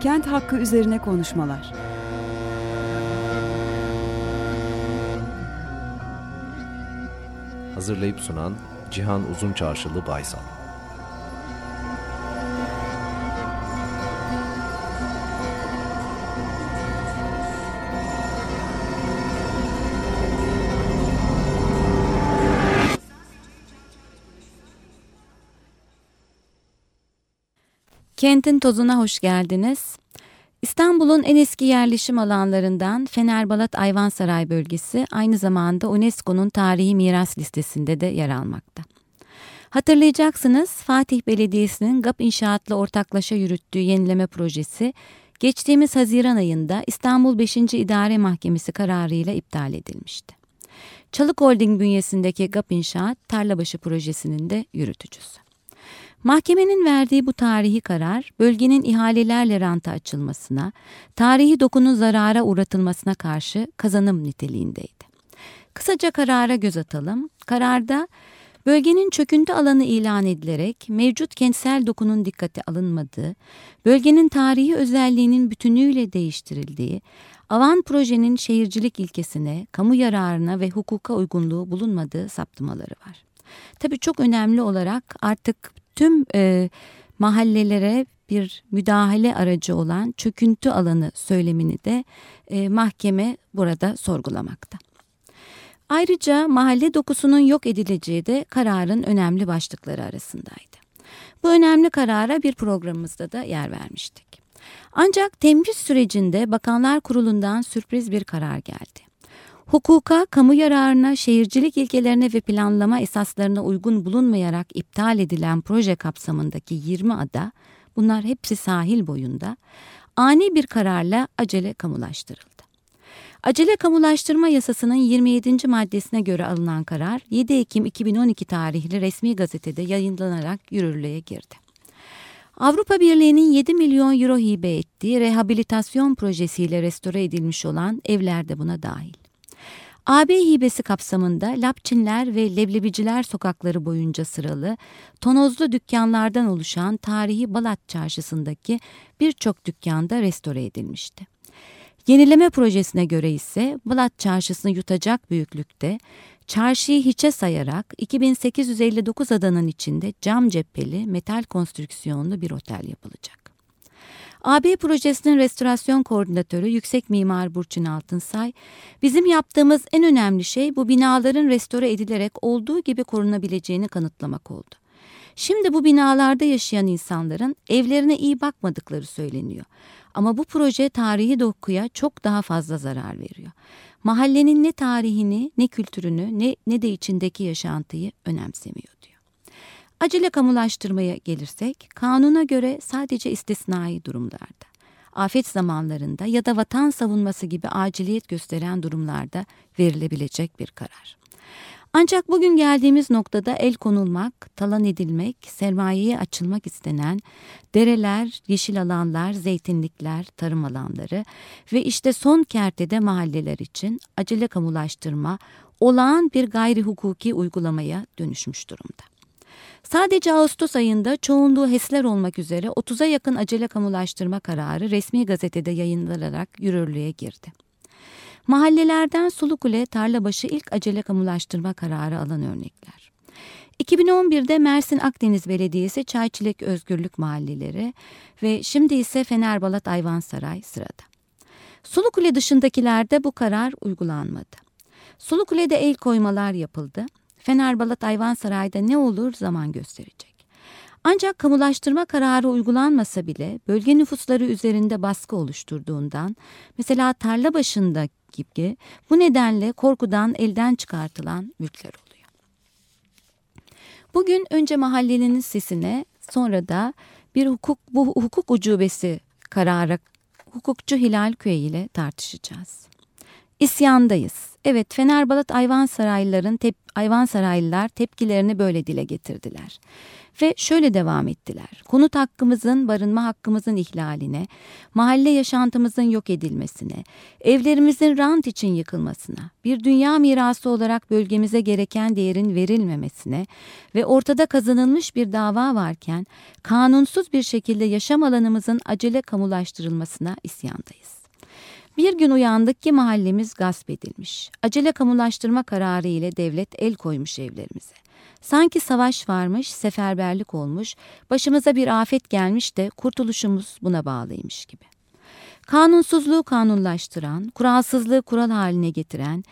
Kent hakkı üzerine konuşmalar. Hazırlayıp sunan Cihan Uzunçarşılı Baysal. Kentin tozuna hoş geldiniz. İstanbul'un en eski yerleşim alanlarından Fenerbalat Ayvansaray bölgesi aynı zamanda UNESCO'nun tarihi miras listesinde de yer almakta. Hatırlayacaksınız Fatih Belediyesi'nin GAP İnşaat'la ortaklaşa yürüttüğü yenileme projesi geçtiğimiz Haziran ayında İstanbul 5. İdare Mahkemesi kararıyla iptal edilmişti. Çalık Holding bünyesindeki GAP İnşaat Tarlabaşı projesinin de yürütücüsü. Mahkemenin verdiği bu tarihi karar bölgenin ihalelerle ranta açılmasına, tarihi dokunun zarara uğratılmasına karşı kazanım niteliğindeydi. Kısaca karara göz atalım. Kararda bölgenin çöküntü alanı ilan edilerek mevcut kentsel dokunun dikkate alınmadığı, bölgenin tarihi özelliğinin bütünüyle değiştirildiği, Avan projenin şehircilik ilkesine, kamu yararına ve hukuka uygunluğu bulunmadığı saptamaları var. Tabii çok önemli olarak artık tüm e, mahallelere bir müdahale aracı olan çöküntü alanı söylemini de e, mahkeme burada sorgulamakta. Ayrıca mahalle dokusunun yok edileceği de kararın önemli başlıkları arasındaydı. Bu önemli karara bir programımızda da yer vermiştik. Ancak temcil sürecinde Bakanlar Kurulu'ndan sürpriz bir karar geldi. Hukuka, kamu yararına, şehircilik ilkelerine ve planlama esaslarına uygun bulunmayarak iptal edilen proje kapsamındaki 20 ada, bunlar hepsi sahil boyunda, ani bir kararla acele kamulaştırıldı. Acele kamulaştırma yasasının 27. maddesine göre alınan karar 7 Ekim 2012 tarihli resmi gazetede yayınlanarak yürürlüğe girdi. Avrupa Birliği'nin 7 milyon euro hibe ettiği rehabilitasyon projesiyle restore edilmiş olan evler de buna dahil. AB hibesi kapsamında Lapçinler ve Leblebiciler sokakları boyunca sıralı tonozlu dükkanlardan oluşan tarihi Balat çarşısındaki birçok dükkanda restore edilmişti. Yenileme projesine göre ise Balat çarşısını yutacak büyüklükte çarşıyı hiçe sayarak 2859 adanın içinde cam cepheli metal konstrüksiyonlu bir otel yapılacak. AB projesinin restorasyon koordinatörü Yüksek Mimar Burçin Altınsay, bizim yaptığımız en önemli şey bu binaların restore edilerek olduğu gibi korunabileceğini kanıtlamak oldu. Şimdi bu binalarda yaşayan insanların evlerine iyi bakmadıkları söyleniyor. Ama bu proje tarihi dokuya çok daha fazla zarar veriyor. Mahallenin ne tarihini, ne kültürünü, ne, ne de içindeki yaşantıyı önemsemiyor diyor. Acele kamulaştırmaya gelirsek, kanuna göre sadece istisnai durumlarda, afet zamanlarında ya da vatan savunması gibi aciliyet gösteren durumlarda verilebilecek bir karar. Ancak bugün geldiğimiz noktada el konulmak, talan edilmek, sermayeye açılmak istenen dereler, yeşil alanlar, zeytinlikler, tarım alanları ve işte son kertede mahalleler için acele kamulaştırma olağan bir gayri hukuki uygulamaya dönüşmüş durumda. Sadece Ağustos ayında çoğunluğu HES'ler olmak üzere 30'a yakın acele kamulaştırma kararı resmi gazetede yayınlanarak yürürlüğe girdi. Mahallelerden Sulukule, Tarlabaşı ilk acele kamulaştırma kararı alan örnekler. 2011'de Mersin Akdeniz Belediyesi Çayçilek Özgürlük Mahalleleri ve şimdi ise Fenerbalat Ayvansaray sırada. Sulukule dışındakilerde bu karar uygulanmadı. Sulukule'de el koymalar yapıldı. Fenerbalat Ayvansaray'da ne olur zaman gösterecek. Ancak kamulaştırma kararı uygulanmasa bile bölge nüfusları üzerinde baskı oluşturduğundan mesela tarla başında gibi bu nedenle korkudan elden çıkartılan mülkler oluyor. Bugün önce mahallenin sesine sonra da bir hukuk bu hukuk ucubesi kararı hukukçu Hilal Küey ile tartışacağız. İsyandayız. Evet, Fenerbalat Ayvansaraylıların tep Ayvansaraylılar tepkilerini böyle dile getirdiler. Ve şöyle devam ettiler. Konut hakkımızın, barınma hakkımızın ihlaline, mahalle yaşantımızın yok edilmesine, evlerimizin rant için yıkılmasına, bir dünya mirası olarak bölgemize gereken değerin verilmemesine ve ortada kazanılmış bir dava varken kanunsuz bir şekilde yaşam alanımızın acele kamulaştırılmasına isyandayız. Bir gün uyandık ki mahallemiz gasp edilmiş. Acele kamulaştırma kararı ile devlet el koymuş evlerimize. Sanki savaş varmış, seferberlik olmuş, başımıza bir afet gelmiş de kurtuluşumuz buna bağlıymış gibi. Kanunsuzluğu kanunlaştıran, kuralsızlığı kural haline getiren,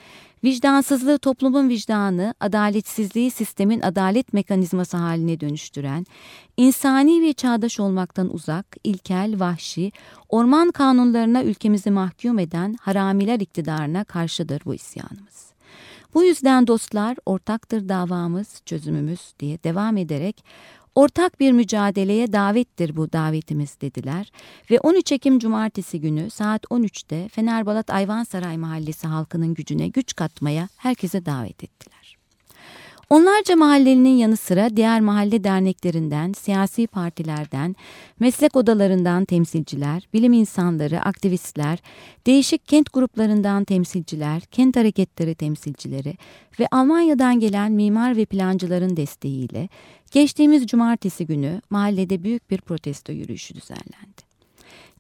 vicdansızlığı toplumun vicdanı, adaletsizliği sistemin adalet mekanizması haline dönüştüren, insani ve çağdaş olmaktan uzak, ilkel, vahşi, orman kanunlarına ülkemizi mahkum eden haramiler iktidarına karşıdır bu isyanımız. Bu yüzden dostlar ortaktır davamız, çözümümüz diye devam ederek ortak bir mücadeleye davettir bu davetimiz dediler ve 13 Ekim Cumartesi günü saat 13'te Fenerbalat Ayvansaray Mahallesi halkının gücüne güç katmaya herkese davet ettiler. Onlarca mahallelinin yanı sıra diğer mahalle derneklerinden, siyasi partilerden, meslek odalarından temsilciler, bilim insanları, aktivistler, değişik kent gruplarından temsilciler, kent hareketleri temsilcileri ve Almanya'dan gelen mimar ve plancıların desteğiyle geçtiğimiz cumartesi günü mahallede büyük bir protesto yürüyüşü düzenlendi.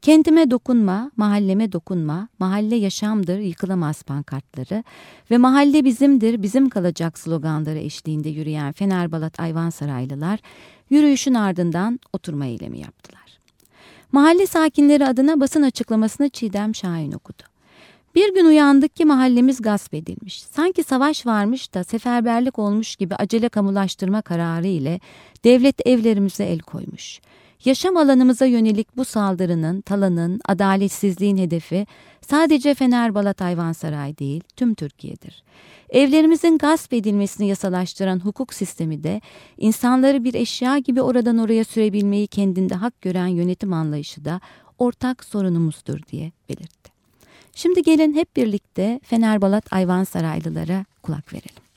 Kentime dokunma, mahalleme dokunma, mahalle yaşamdır, yıkılamaz pankartları ve mahalle bizimdir, bizim kalacak sloganları eşliğinde yürüyen Fenerbalat Ayvansaraylılar yürüyüşün ardından oturma eylemi yaptılar. Mahalle sakinleri adına basın açıklamasını Çiğdem Şahin okudu. Bir gün uyandık ki mahallemiz gasp edilmiş. Sanki savaş varmış da seferberlik olmuş gibi acele kamulaştırma kararı ile devlet evlerimize el koymuş. Yaşam alanımıza yönelik bu saldırının, talanın, adaletsizliğin hedefi sadece Fenerbalat Hayvansaray değil, tüm Türkiye'dir. Evlerimizin gasp edilmesini yasalaştıran hukuk sistemi de insanları bir eşya gibi oradan oraya sürebilmeyi kendinde hak gören yönetim anlayışı da ortak sorunumuzdur diye belirtti. Şimdi gelin hep birlikte Fenerbalat Ayvansaraylılara kulak verelim.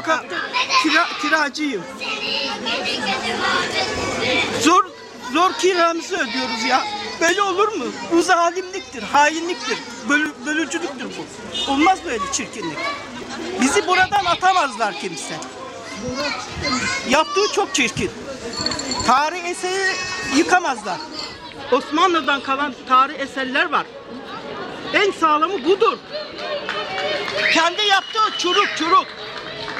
Sokakta kira, kiracıyım. Zor zor kiramızı ödüyoruz ya. Böyle olur mu? Bu zalimliktir, hainliktir, bölü, bölücülüktür bu. Olmaz böyle çirkinlik. Bizi buradan atamazlar kimse. Yaptığı çok çirkin. Tarih eseri yıkamazlar. Osmanlı'dan kalan tarih eserler var. En sağlamı budur. Kendi yaptığı çuruk çuruk.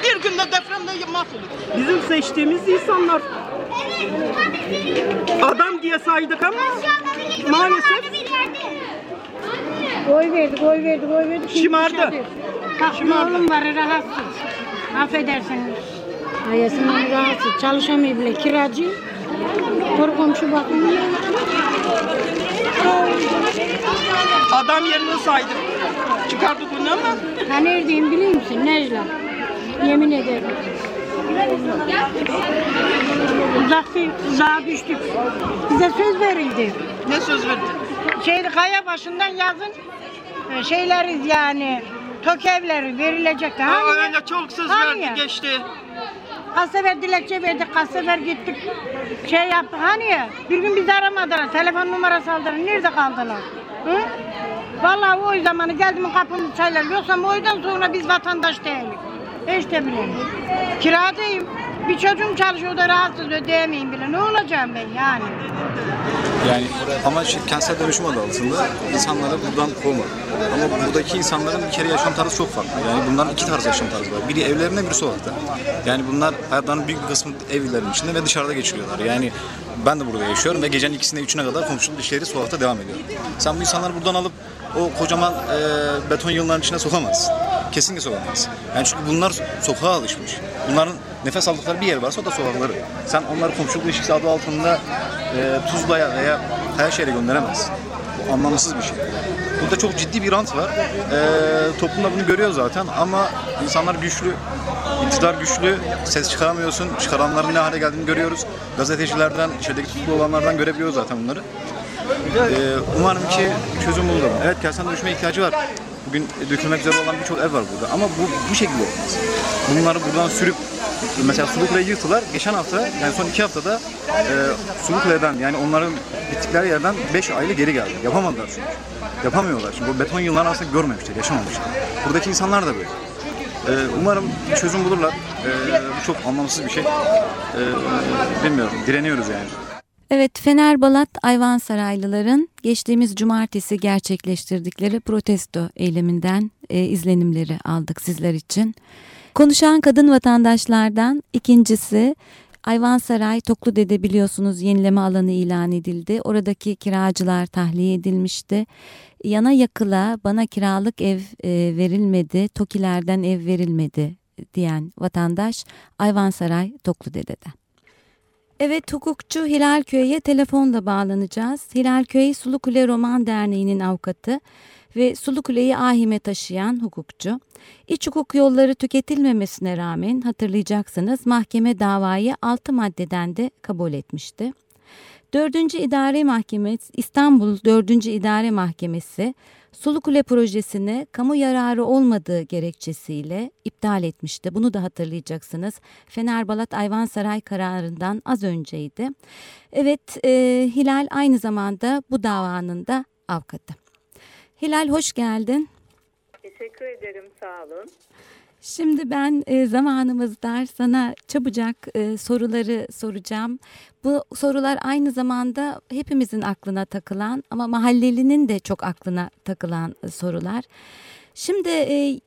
Bir günde depremde mahvolur. Bizim seçtiğimiz insanlar adam diye saydık ama maalesef Oy verdik, oy verdik, oy verdik. Şımardı. oğlum var rahatsız. Affedersiniz. Ayasından rahatsız. Çalışamıyor bile. Kiracı. Kor komşu bakmıyor. adam yerini saydık. Çıkardık bunu ama Ha neredeyim biliyor musun Necla? Yemin ederim. Uzak uzağa düştük. Bize söz verildi. ne söz verdi? Şey, kaya başından yazın şeyleriz yani. Tok evleri verilecek. Hani? öyle çok söz Hani verdi ya? geçti. Kaç sefer dilekçe verdik, kaç sefer gittik. Şey yaptık hani ya, bir gün bizi aramadılar, telefon numarası aldılar, nerede kaldılar? Hı? Vallahi o zamanı geldim kapımı çaylar, yoksa o oydan sonra biz vatandaş değiliz. Hiç de bilemiyorum. Kiradayım, bir çocuğum çalışıyor da rahatsız ödeyemeyim bile, ne olacağım ben yani? Yani amaç kentsel dönüşüm adı altında insanları buradan kovmak. Ama buradaki insanların bir kere yaşam tarzı çok farklı. Yani bunların iki tarz yaşam tarzı var. Biri evlerinde, biri sokakta. Yani bunlar hayatlarının büyük bir kısmı evlerin içinde ve dışarıda geçiriyorlar. Yani ben de burada yaşıyorum ve gecenin ikisinde üçüne kadar komşuluk işleri sokakta devam ediyor. Sen bu insanları buradan alıp o kocaman e, beton yığınların içine sokamazsın. Kesinlikle sokamazsın. Yani çünkü bunlar sokağa alışmış. Bunların nefes aldıkları bir yer varsa o da sokakları. Sen onları komşuluk ilişkisi adı altında e, Tuzla'ya veya Kayaşehir'e gönderemezsin. Bu anlamsız bir şey. Burada çok ciddi bir rant var. E, toplumda bunu görüyor zaten ama insanlar güçlü, iktidar güçlü, ses çıkaramıyorsun. Çıkaranların ne hale geldiğini görüyoruz. Gazetecilerden, içerideki tutuklu olanlardan görebiliyoruz zaten bunları. Ee, umarım ki çözüm bulur. Evet kentsel dönüşme ihtiyacı var. Bugün dökülmek üzere olan birçok ev var burada. Ama bu bu şekilde olmaz. Bunları buradan sürüp mesela Sulukule'yi yıktılar. Geçen hafta yani son iki haftada e, Sulukule'den yani onların bittikleri yerden 5 aylık geri geldi. Yapamadılar çünkü. Yapamıyorlar. Çünkü bu beton yıllarını aslında görmemişler, yaşamamışlar. Buradaki insanlar da böyle. Ee, umarım çözüm bulurlar. Ee, bu çok anlamsız bir şey. Ee, bilmiyorum. Direniyoruz yani. Evet, Fenerbalat Ayvansaraylıların geçtiğimiz cumartesi gerçekleştirdikleri protesto eyleminden e, izlenimleri aldık sizler için. Konuşan kadın vatandaşlardan ikincisi Ayvansaray Toklu Dede biliyorsunuz yenileme alanı ilan edildi. Oradaki kiracılar tahliye edilmişti. Yana yakıla bana kiralık ev e, verilmedi, TOKİ'lerden ev verilmedi diyen vatandaş Ayvansaray Toklu Dede'den. Evet hukukçu Hilal Köy'e telefonla bağlanacağız. Hilal Köy Sulukule Roman Derneği'nin avukatı ve Sulukule'yi ahime taşıyan hukukçu. İç hukuk yolları tüketilmemesine rağmen hatırlayacaksınız mahkeme davayı 6 maddeden de kabul etmişti. 4. İdare Mahkemesi İstanbul 4. İdare Mahkemesi Sulukule projesini kamu yararı olmadığı gerekçesiyle iptal etmişti. Bunu da hatırlayacaksınız. Fenerbalat Ayvansaray kararından az önceydi. Evet e, Hilal aynı zamanda bu davanın da avukatı. Hilal hoş geldin. Teşekkür ederim, sağ olun. Şimdi ben e, zamanımız dar sana çabucak e, soruları soracağım. Bu sorular aynı zamanda hepimizin aklına takılan ama mahallelinin de çok aklına takılan e, sorular. Şimdi e,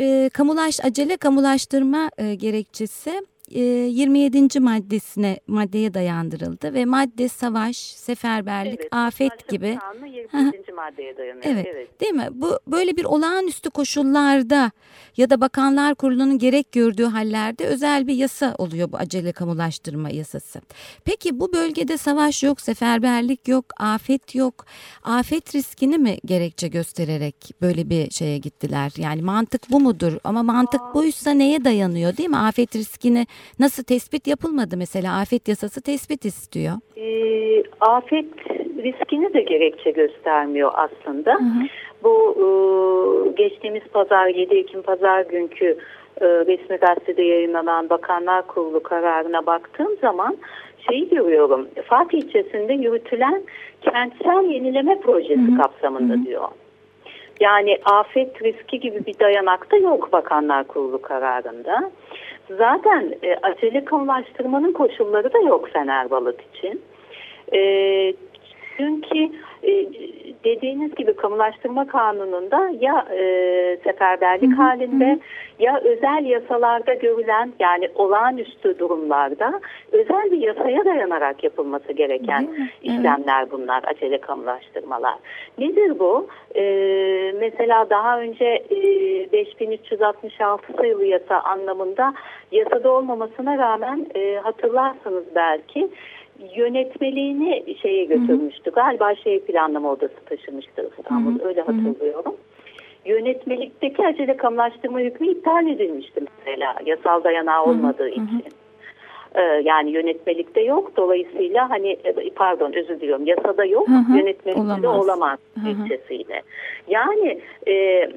e, kamulaş acele kamulaştırma e, gerekçesi 27. maddesine maddeye dayandırıldı ve madde savaş, seferberlik, Evet, afet gibi. Kanunu 27. maddeye dayanıyor. Evet, evet. değil mi? Bu böyle bir olağanüstü koşullarda ya da Bakanlar Kurulu'nun gerek gördüğü hallerde özel bir yasa oluyor bu acele kamulaştırma yasası. Peki bu bölgede savaş yok, seferberlik yok, afet yok. Afet riskini mi gerekçe göstererek böyle bir şeye gittiler? Yani mantık bu mudur? Ama mantık buysa neye dayanıyor değil mi? Afet riskini nasıl tespit yapılmadı mesela? Afet yasası tespit istiyor. Ee, afet riskini de gerekçe göstermiyor aslında. Bu e, geçtiğimiz pazar 7 Ekim pazar günkü e, resmi gazetede yayınlanan Bakanlar Kurulu kararına baktığım zaman şeyi görüyorum. Fatih ilçesinde yürütülen kentsel yenileme projesi kapsamında diyor. Yani afet riski gibi bir dayanak da yok Bakanlar Kurulu kararında. Zaten e, acele kamulaştırmanın koşulları da yok Fenerbalat için. E, çünkü dediğiniz gibi kamulaştırma kanununda ya e, seferberlik halinde ya özel yasalarda görülen yani olağanüstü durumlarda özel bir yasaya dayanarak yapılması gereken işlemler bunlar acele kamulaştırmalar. Nedir bu? E, mesela daha önce e, 5366 sayılı yasa anlamında yasada olmamasına rağmen e, hatırlarsınız belki yönetmeliğini şeye götürmüştü. Galiba şey planlama odası taşımıştı İstanbul. Öyle hatırlıyorum. Yönetmelikteki acele kamulaştırma hükmü iptal edilmişti mesela yasal dayanağı olmadığı için. Ee, yani yönetmelikte yok. Dolayısıyla hani pardon özür diliyorum yasada yok. Hı hı, Yönetmelikte de olamaz. olamaz Hı hı. ilçesiyle. Yani e,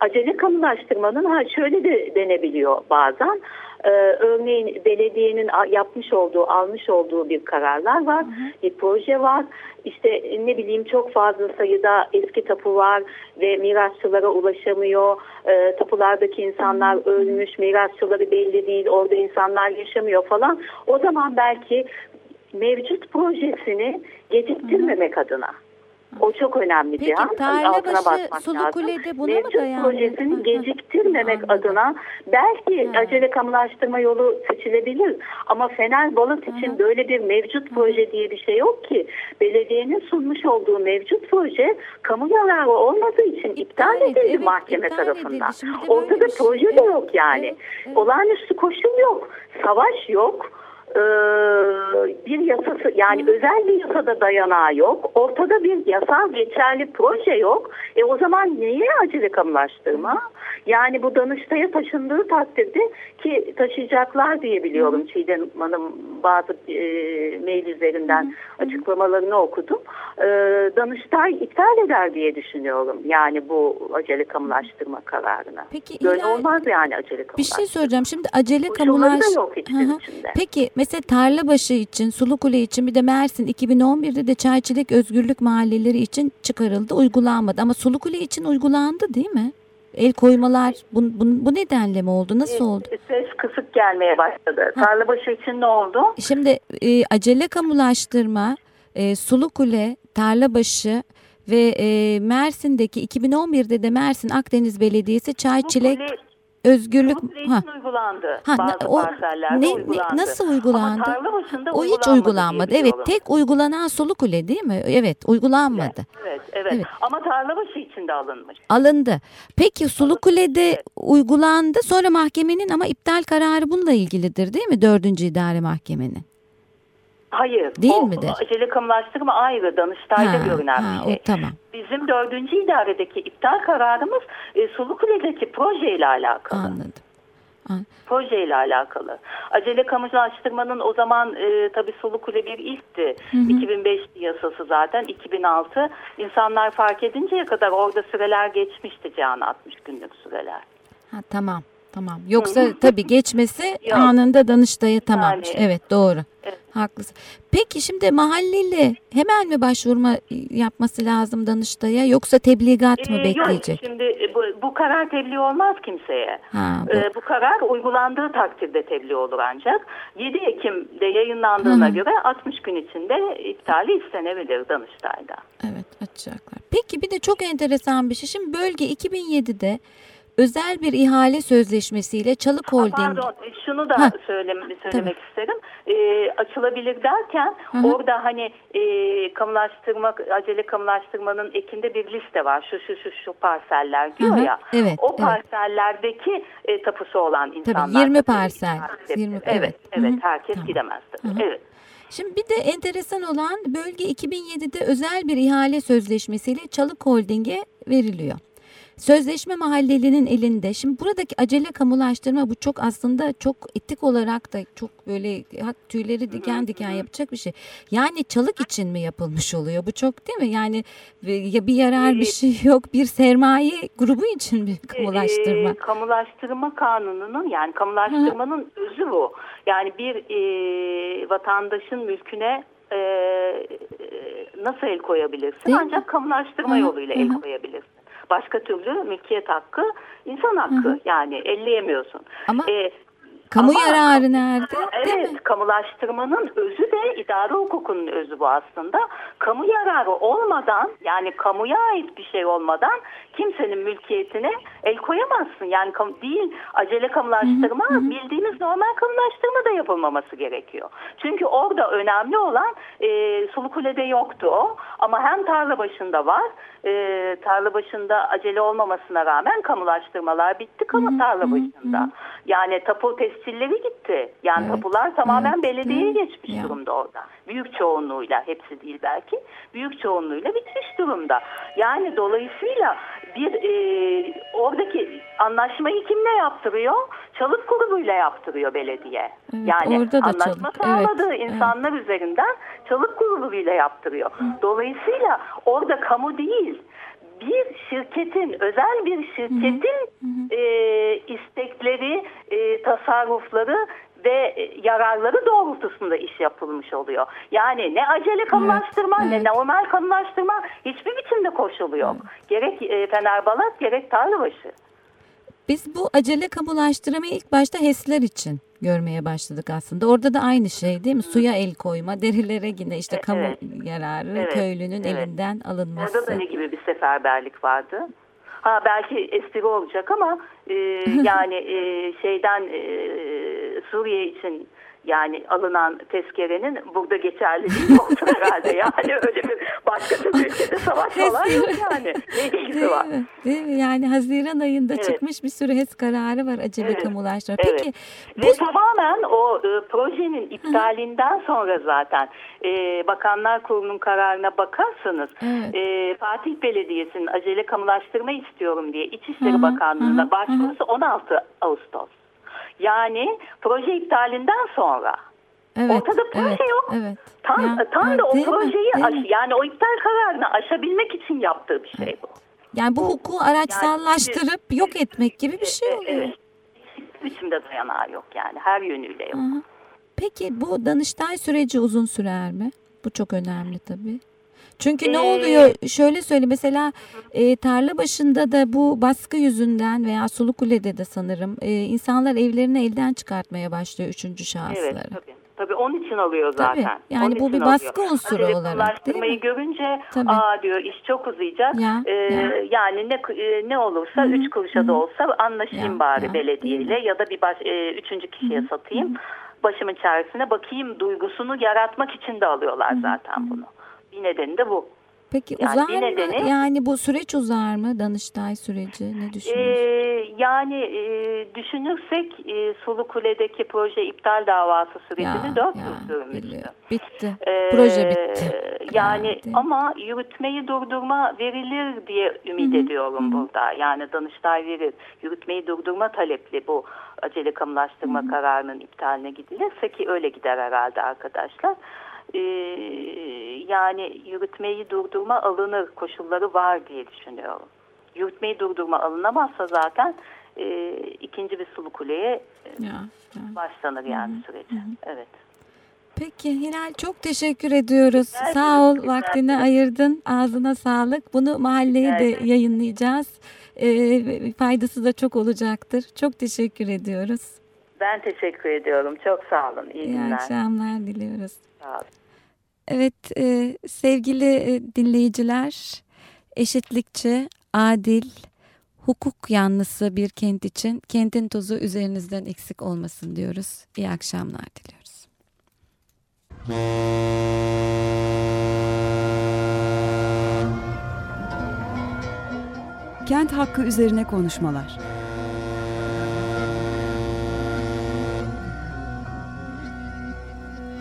acele kamulaştırmanın ha şöyle de denebiliyor bazen. Ee, örneğin belediyenin yapmış olduğu, almış olduğu bir kararlar var, bir proje var. İşte e, ne bileyim çok fazla sayıda eski tapu var ve mirasçılara ulaşamıyor. Ee, tapulardaki insanlar ölmüş, mirasçıları belli değil, orada insanlar yaşamıyor falan. O zaman belki mevcut projesini geciktirmemek adına O çok önemli Peki, Cihan. Altına basmak Sulu lazım. Kule'de buna mı Mevcut dayandı? projesini Hı hı. geciktirmemek Anladım. adına belki Hı. acele kamulaştırma yolu seçilebilir. Ama Fener Balık için böyle bir mevcut proje diye bir şey yok ki. Belediyenin sunmuş olduğu mevcut proje kamu yararı olmadığı için iptal, edildi, edildi evet, mahkeme iptal tarafından. de Ortada şey- proje de evet, yok yani. evet, evet. Olağanüstü koşul yok. Savaş yok. Ee, bir yasası yani özel bir yasada dayanağı yok. Ortada bir yasal geçerli proje yok. E o zaman niye acele kamulaştırma? Yani bu Danıştay'a taşındığı takdirde ki taşıyacaklar diye biliyorum Çiğdem Hanım bazı e, mail üzerinden açıklamalarını okudum. E, Danıştay iptal eder diye düşünüyorum. Yani bu acele kamulaştırma kararını. Peki Böyle Hilal- olmaz yani acele Bir kamulaştırma. şey soracağım. Şimdi acele Koşulları kamulaş... da yok içinde. Peki mesela Tarlabaşı için, Sulukule için bir de Mersin 2011'de de Çayçilik Özgürlük Mahalleleri için çıkarıldı, uygulanmadı. Ama Sulukule için uygulandı değil mi? El koymalar bu, bu, bu nedenle mi oldu? Nasıl oldu? Ses kısık gelmeye başladı. Tarlabaşı için ne oldu? Şimdi e, acele kamulaştırma, e, Sulukule, Tarlabaşı ve e, Mersin'deki 2011'de de Mersin Akdeniz Belediyesi Çayçilek Kule- Özgürlük Kule ha, uygulandı. Ha, Bazı o- parsellerde ne- ne- uygulandı. nasıl uygulandı? Ama Tarlabaşı'nda o hiç uygulanmadı Evet, biliyorum. tek uygulanan Sulukule değil mi? Evet, uygulanmadı. Evet, evet. Evet. Ama Tarlabaşı için de alınmış. Alındı. Peki Sulukule'de uygulandı. Sonra mahkemenin ama iptal kararı bununla ilgilidir değil mi? Dördüncü idare mahkemenin. Hayır. Değil o, midir? Acele kamulaştırma ayrı. Danıştay'da Ha, görünen ha, bir şey. o tamam. Bizim dördüncü idaredeki iptal kararımız e, Sulukule'deki projeyle alakalı. Anladım. An- projeyle alakalı. Acele kamulaştırmanın o zaman e, tabii Sulukule bir ilkti. 2005 yasası zaten 2006. İnsanlar fark edinceye kadar orada süreler geçmişti Cihan 60 günlük süreler. Ha, tamam. Tamam. Yoksa tabii geçmesi Yok. anında Danıştay'a tamammış. Yani- Evet doğru. Evet. Haklısın. Peki şimdi mahalleli hemen mi başvurma yapması lazım Danıştay'a yoksa tebligat mı Ee, bekleyecek? Yok şimdi e, bu, bu karar tebliğ olmaz kimseye. Ha, bu- Ee, bu karar uygulandığı takdirde tebliğ olur ancak. 7 Ekim'de yayınlandığına hı. göre 60 gün içinde iptali istenebilir Danıştay'da. Evet açacaklar. Peki bir de çok enteresan bir şey. Şimdi bölge 2007'de özel bir ihale sözleşmesiyle Çalık Holding Pardon e, şunu da Ha, söylem, söylemek isterim. Ee, açılabilir derken Hı hı. orada hani e, kamulaştırma, acele kamulaştırmanın ekinde bir liste var. Şu şu şu şu parseller diyor Hı hı, ya. evet, o evet. parsellerdeki e, tapusu olan insanlar. 20 tabii parsel, ihale 20 edebilir. evet. Evet, evet Hı hı, herkes tamam. gidemez tabii. Hı hı. Evet. Şimdi bir de enteresan olan bölge 2007'de özel bir ihale sözleşmesiyle Çalık Holding'e veriliyor. Sözleşme mahallelinin elinde. Şimdi buradaki acele kamulaştırma bu çok aslında çok etik olarak da çok böyle tüyleri diken diken yapacak bir şey. Yani çalık için mi yapılmış oluyor? Bu çok değil mi? Yani e, ya bir yarar bir şey yok. Bir sermaye grubu için bir kamulaştırma. E, kamulaştırma kanununun yani kamulaştırmanın özü bu. Yani bir e, vatandaşın mülküne e, nasıl el koyabilirsin? Değil mi? Ancak kamulaştırma Hı yoluyla hı el koyabilirsin. Başka türlü mülkiyet hakkı insan hakkı. Hı hı. Yani elleyemiyorsun. Ama E, Kamu ama- yararı nerede? Evet, kamulaştırmanın özü de idare hukukunun özü bu aslında. Kamu yararı olmadan yani kamuya ait bir şey olmadan kimsenin mülkiyetine el koyamazsın. Yani kamu, değil acele kamulaştırma bildiğimiz normal kamulaştırma da yapılmaması gerekiyor. Çünkü orada önemli olan e, Sulukule'de yoktu o ama hem tarla başında var e, tarla başında acele olmamasına rağmen kamulaştırmalar bitti kamu tarla başında. Yani tapu tescilleri gitti. Yani Evet, tapular tamamen evet, belediyeye evet. geçmiş Ya. durumda orada. Büyük çoğunluğuyla hepsi değil belki. Büyük çoğunluğuyla bitmiş durumda. Yani dolayısıyla bir e, oradaki anlaşmayı kimle yaptırıyor? Çalık grubuyla yaptırıyor belediye. Evet, yani orada da anlaşma çalık, evet, sağladığı evet. insanlar üzerinden çalık grubuyla yaptırıyor. Dolayısıyla orada kamu değil bir şirketin, özel bir şirketin e, istekleri, e, tasarrufları ve e, yararları doğrultusunda iş yapılmış oluyor. Yani ne acele kamulaştırma evet. ne normal kamulaştırma hiçbir biçimde koşulu yok. Gerek e, Fenerbalat gerek Tarlabaşı. Biz bu acele kamulaştırmayı ilk başta HES'ler için görmeye başladık aslında. Orada da aynı şey değil mi? Suya el koyma, derilere yine işte kamu evet. yararı Evet, köylünün evet. elinden alınması. Orada da ne gibi bir seferberlik vardı? Ha belki espri olacak ama e, yani e, şeyden e, Suriye için yani alınan tezkerenin burada geçerliliği yoktu herhalde. Yani öyle bir başka bir ülkede savaş falan yok yani. Ne ilgisi Değil var? mi? Değil mi? Yani Haziran ayında Evet. çıkmış bir sürü HES kararı var acele Evet, kamulaştırma. evet. Peki bu Ve tamamen o e, projenin iptalinden sonra zaten e, Bakanlar Kurulu'nun kararına bakarsanız Evet. e, Fatih Belediyesi'nin acele kamulaştırma istiyorum diye İçişleri Hı hı, Bakanlığı'na hı hı, başvurusu 16 Ağustos. Yani proje iptalinden sonra. evet, ortada proje evet, yok. Evet. Tam, Ya, tam ya, da o mi? projeyi Değil aş- mi? yani o iptal kararını aşabilmek için yaptığı bir şey bu. Yani bu hukuku araçsallaştırıp yok etmek gibi bir şey oluyor. Evet. Biçimde dayanağı yok yani her yönüyle yok. Aha. Peki bu Danıştay süreci uzun sürer mi? Bu çok önemli tabii. Çünkü ne oluyor? Şöyle söyle mesela e, tarla başında da bu baskı yüzünden veya Sulukule'de de sanırım e, insanlar evlerini elden çıkartmaya başlıyor üçüncü şahısları. Evet tabii. Tabii onun için alıyor Tabii, zaten. yani Onun bu bir baskı alıyor. unsuru Acele olarak, değil mi? görünce Tabii. aa diyor iş çok uzayacak. Ya, Ee, ya. Yani ne e, ne olursa Hı hı, üç kuruşa hı da hı. olsa anlaşayım Ya, bari ya, belediyeyle ya da bir baş, e, üçüncü kişiye satayım. Başımın çaresine bakayım duygusunu yaratmak için de alıyorlar zaten bunu. Bir nedeni de bu. Peki Yani uzar bir mı? nedeni- Yani bu süreç uzar mı? Danıştay süreci ne düşünüyorsun? Ee, yani e, düşünürsek e, Sulu Kule'deki proje iptal davası sürecini dört yıl sürmüştü. Bitti. Ee, Proje bitti. Yani Bitti. ama yürütmeyi durdurma verilir diye ümit ediyorum burada. Yani Danıştay verir. Yürütmeyi durdurma talepli bu acele kamulaştırma kararının iptaline gidilirse ki öyle gider herhalde arkadaşlar. Ee, yani yürütmeyi durdurma alınır koşulları var diye düşünüyorum. Yürütmeyi durdurma alınamazsa zaten e, ikinci bir sulu kuleye e, Ya, ya. başlanır yani süreci. Evet. Peki Hilal çok teşekkür ediyoruz. Rica Sağ ol ederim. vaktini ayırdın. Ağzına sağlık. Bunu mahalleye Rica de yayınlayacağız. Ee, faydası da çok olacaktır. Çok teşekkür ediyoruz. Ben teşekkür ediyorum. Çok sağ olun. İyi, İyi günler. akşamlar diliyoruz. Sağ olun. Evet e, sevgili e, dinleyiciler eşitlikçi, adil, hukuk yanlısı bir kent için kentin tozu üzerinizden eksik olmasın diyoruz. İyi akşamlar diliyoruz. Kent hakkı üzerine konuşmalar.